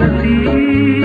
see